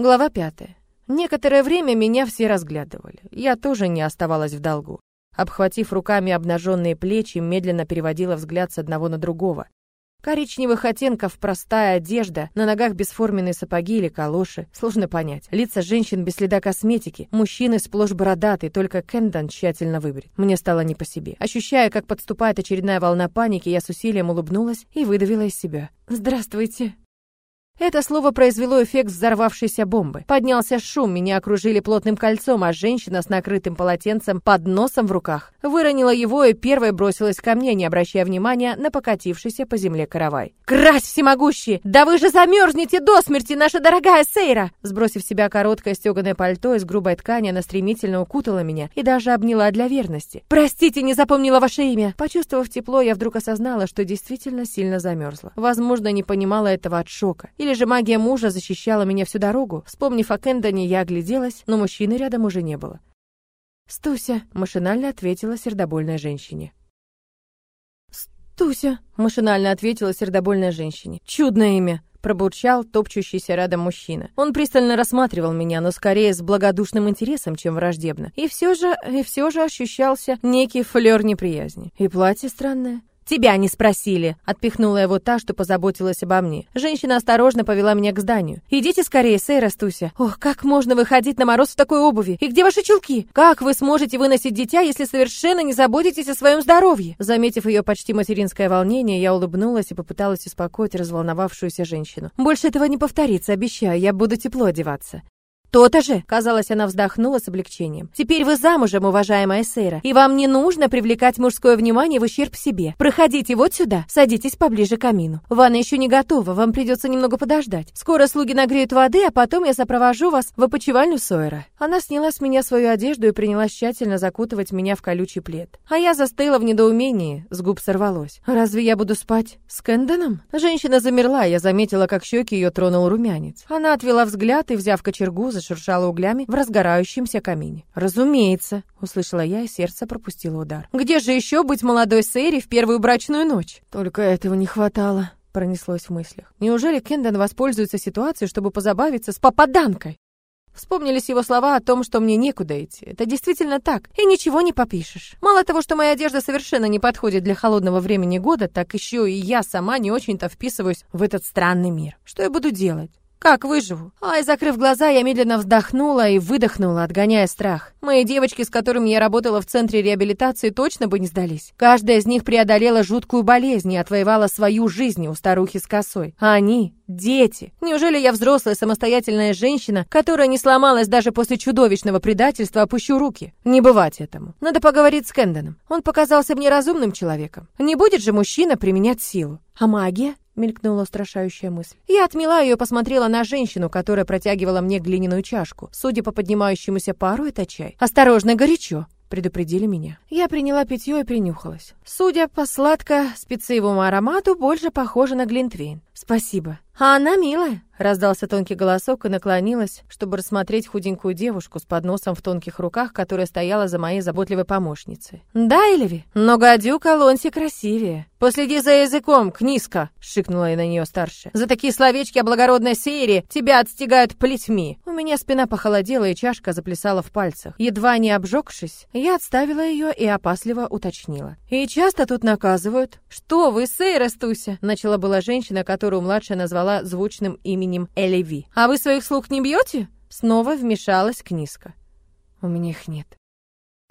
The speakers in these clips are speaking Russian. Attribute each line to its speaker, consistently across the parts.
Speaker 1: Глава пятая. Некоторое время меня все разглядывали. Я тоже не оставалась в долгу. Обхватив руками обнаженные плечи, медленно переводила взгляд с одного на другого. Коричневых оттенков простая одежда, на ногах бесформенные сапоги или калоши. Сложно понять. Лица женщин без следа косметики, мужчины сплошь бородатые, только Кендон тщательно выбрит. Мне стало не по себе. Ощущая, как подступает очередная волна паники, я с усилием улыбнулась и выдавила из себя. «Здравствуйте». Это слово произвело эффект взорвавшейся бомбы. Поднялся шум, меня окружили плотным кольцом, а женщина с накрытым полотенцем под носом в руках выронила его и первой бросилась ко мне, не обращая внимания на покатившийся по земле каравай. «Крась всемогущий! Да вы же замерзнете до смерти, наша дорогая Сейра!» Сбросив себя короткое стеганое пальто из грубой ткани, она стремительно укутала меня и даже обняла для верности. «Простите, не запомнила ваше имя!» Почувствовав тепло, я вдруг осознала, что действительно сильно замерзла. Возможно, не понимала этого от шока. Или или же магия мужа защищала меня всю дорогу? Вспомнив о Кендоне, я огляделась, но мужчины рядом уже не было. «Стуся», — машинально ответила сердобольная женщине. «Стуся», — машинально ответила сердобольная женщине. «Чудное имя», — пробурчал топчущийся рядом мужчина. Он пристально рассматривал меня, но скорее с благодушным интересом, чем враждебно. И все же, и все же ощущался некий флер неприязни. И платье странное. «Тебя не спросили!» — отпихнула его та, что позаботилась обо мне. Женщина осторожно повела меня к зданию. «Идите скорее, Сэй, Растуся!» «Ох, как можно выходить на мороз в такой обуви? И где ваши чулки? Как вы сможете выносить дитя, если совершенно не заботитесь о своем здоровье?» Заметив ее почти материнское волнение, я улыбнулась и попыталась успокоить разволновавшуюся женщину. «Больше этого не повторится, обещаю, я буду тепло одеваться». «То-то же!» — казалось, она вздохнула с облегчением. «Теперь вы замужем, уважаемая Сейра, и вам не нужно привлекать мужское внимание в ущерб себе. Проходите вот сюда, садитесь поближе к камину. Ванна еще не готова, вам придется немного подождать. Скоро слуги нагреют воды, а потом я сопровожу вас в опочивальню Сойера». Она сняла с меня свою одежду и принялась тщательно закутывать меня в колючий плед. А я застыла в недоумении, с губ сорвалось. «Разве я буду спать с Кэндоном?» Женщина замерла, я заметила, как щеки ее тронул румянец. Она отвела взгляд и, взяв кочергу, зашуршала углями в разгорающемся камине. «Разумеется», — услышала я, и сердце пропустило удар. «Где же еще быть молодой Сэри в первую брачную ночь?» Только этого не хватало. Пронеслось в мыслях. Неужели Кендон воспользуется ситуацией, чтобы позабавиться с попаданкой? Вспомнились его слова о том, что мне некуда идти. Это действительно так, и ничего не попишешь. Мало того, что моя одежда совершенно не подходит для холодного времени года, так еще и я сама не очень-то вписываюсь в этот странный мир. Что я буду делать? Как выживу? Ай, закрыв глаза, я медленно вздохнула и выдохнула, отгоняя страх. Мои девочки, с которыми я работала в центре реабилитации, точно бы не сдались. Каждая из них преодолела жуткую болезнь и отвоевала свою жизнь у старухи с косой. А они — дети. Неужели я взрослая самостоятельная женщина, которая не сломалась даже после чудовищного предательства, опущу руки? Не бывать этому. Надо поговорить с Кэндоном. Он показался мне разумным человеком. Не будет же мужчина применять силу. А магия? Мелькнула устрашающая мысль. Я отмела ее и посмотрела на женщину, которая протягивала мне глиняную чашку. Судя по поднимающемуся пару, это чай. «Осторожно, горячо!» предупредили меня. Я приняла питье и принюхалась. Судя по сладко-специевому аромату, больше похоже на глинтвейн. Спасибо. А она милая. Раздался тонкий голосок и наклонилась, чтобы рассмотреть худенькую девушку с подносом в тонких руках, которая стояла за моей заботливой помощницей. «Да, Эльви? Но гадюка Лонси красивее». «Последи за языком, книжка!» — шикнула и на нее старшая. «За такие словечки о благородной серии тебя отстигают плетьми». У меня спина похолодела, и чашка заплясала в пальцах. Едва не обжегшись, я отставила ее и опасливо уточнила. «И часто тут наказывают?» «Что вы, Сейра Стуся?» — начала была женщина, которую младшая назвала звучным именем Элеви. «А вы своих слуг не бьете?» Снова вмешалась Книска. «У меня их нет».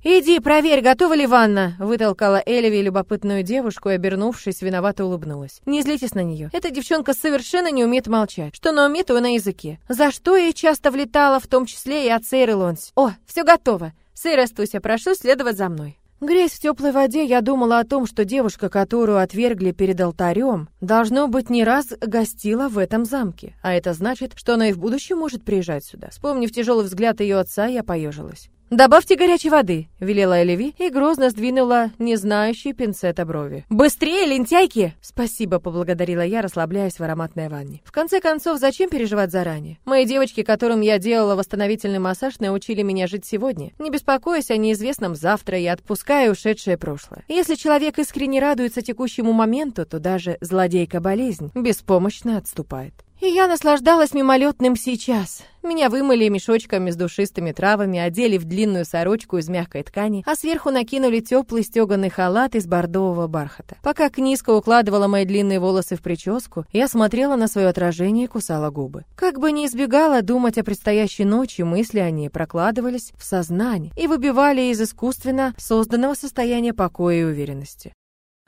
Speaker 1: «Иди, проверь, готова ли ванна!» Вытолкала Элеви любопытную девушку и, обернувшись, виновато улыбнулась. «Не злитесь на нее. Эта девчонка совершенно не умеет молчать. Что на уме, то на языке. За что ей часто влетала, в том числе и от Сейры Лонс. О, все готово. Сейра Стуся, прошу следовать за мной». Греясь в теплой воде, я думала о том, что девушка, которую отвергли перед алтарем, должно быть, не раз гостила в этом замке. А это значит, что она и в будущем может приезжать сюда. Вспомнив тяжелый взгляд ее отца, я поежилась. «Добавьте горячей воды», — велела Элеви и грозно сдвинула незнающий пинцета брови. «Быстрее, лентяйки!» «Спасибо», — поблагодарила я, расслабляясь в ароматной ванне. В конце концов, зачем переживать заранее? Мои девочки, которым я делала восстановительный массаж, научили меня жить сегодня, не беспокоясь о неизвестном завтра и отпуская ушедшее прошлое. Если человек искренне радуется текущему моменту, то даже злодейка-болезнь беспомощно отступает. И я наслаждалась мимолетным сейчас. Меня вымыли мешочками с душистыми травами, одели в длинную сорочку из мягкой ткани, а сверху накинули теплый стеганый халат из бордового бархата. Пока Книска укладывала мои длинные волосы в прическу, я смотрела на свое отражение и кусала губы. Как бы ни избегала думать о предстоящей ночи, мысли о ней прокладывались в сознании и выбивали из искусственно созданного состояния покоя и уверенности.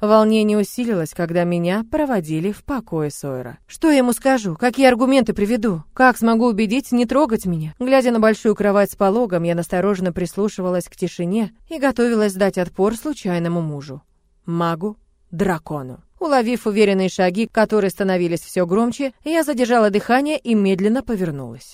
Speaker 1: Волнение усилилось, когда меня проводили в покое Сойера. Что я ему скажу? Какие аргументы приведу? Как смогу убедить не трогать меня? Глядя на большую кровать с пологом, я настороженно прислушивалась к тишине и готовилась дать отпор случайному мужу. Магу, дракону. Уловив уверенные шаги, которые становились все громче, я задержала дыхание и медленно повернулась.